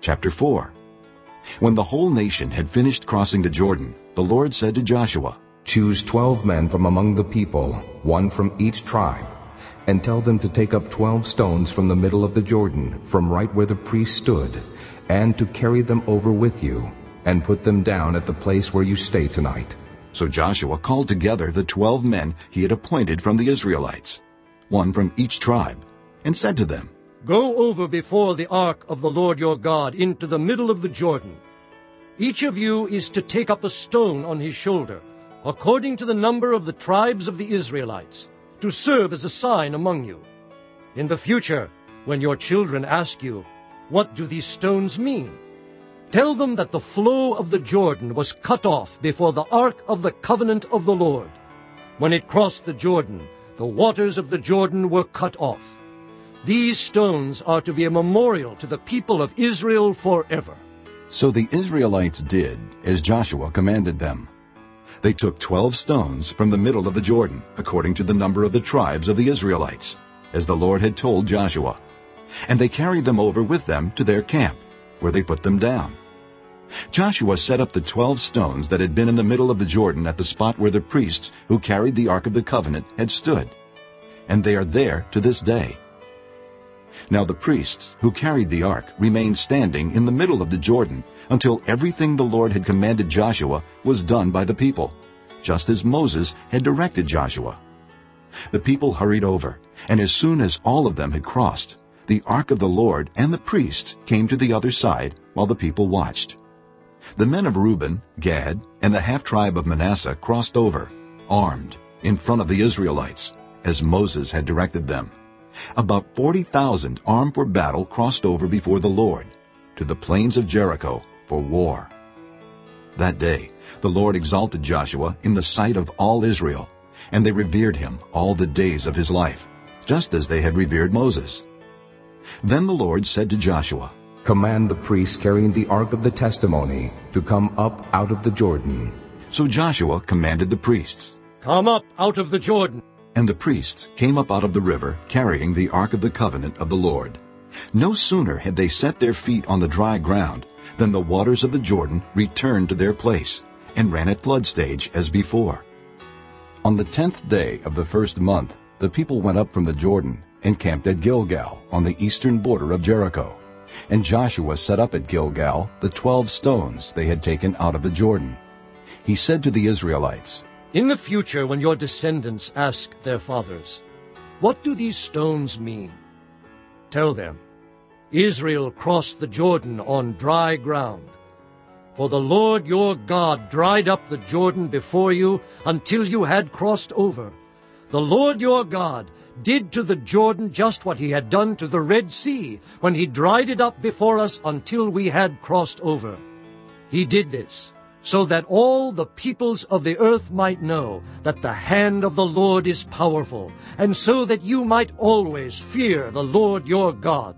Chapter 4 When the whole nation had finished crossing the Jordan, the Lord said to Joshua, Choose twelve men from among the people, one from each tribe, and tell them to take up twelve stones from the middle of the Jordan, from right where the priest stood, and to carry them over with you, and put them down at the place where you stay tonight. So Joshua called together the twelve men he had appointed from the Israelites, one from each tribe, and said to them, Go over before the ark of the Lord your God into the middle of the Jordan. Each of you is to take up a stone on his shoulder, according to the number of the tribes of the Israelites, to serve as a sign among you. In the future, when your children ask you, What do these stones mean? Tell them that the flow of the Jordan was cut off before the ark of the covenant of the Lord. When it crossed the Jordan, the waters of the Jordan were cut off. These stones are to be a memorial to the people of Israel forever. So the Israelites did as Joshua commanded them. They took twelve stones from the middle of the Jordan, according to the number of the tribes of the Israelites, as the Lord had told Joshua. And they carried them over with them to their camp, where they put them down. Joshua set up the twelve stones that had been in the middle of the Jordan at the spot where the priests who carried the Ark of the Covenant had stood. And they are there to this day. Now the priests who carried the ark remained standing in the middle of the Jordan until everything the Lord had commanded Joshua was done by the people, just as Moses had directed Joshua. The people hurried over, and as soon as all of them had crossed, the ark of the Lord and the priests came to the other side while the people watched. The men of Reuben, Gad, and the half-tribe of Manasseh crossed over, armed, in front of the Israelites, as Moses had directed them. About 40,000 armed for battle crossed over before the Lord, to the plains of Jericho for war. That day the Lord exalted Joshua in the sight of all Israel, and they revered him all the days of his life, just as they had revered Moses. Then the Lord said to Joshua, Command the priests carrying the ark of the testimony to come up out of the Jordan. So Joshua commanded the priests. Come up out of the Jordan. And the priests came up out of the river, carrying the ark of the covenant of the Lord. No sooner had they set their feet on the dry ground than the waters of the Jordan returned to their place and ran at flood stage as before. On the tenth day of the first month, the people went up from the Jordan and camped at Gilgal on the eastern border of Jericho. And Joshua set up at Gilgal the twelve stones they had taken out of the Jordan. He said to the Israelites, In the future, when your descendants ask their fathers, What do these stones mean? Tell them, Israel crossed the Jordan on dry ground. For the Lord your God dried up the Jordan before you until you had crossed over. The Lord your God did to the Jordan just what he had done to the Red Sea when he dried it up before us until we had crossed over. He did this so that all the peoples of the earth might know that the hand of the Lord is powerful, and so that you might always fear the Lord your God.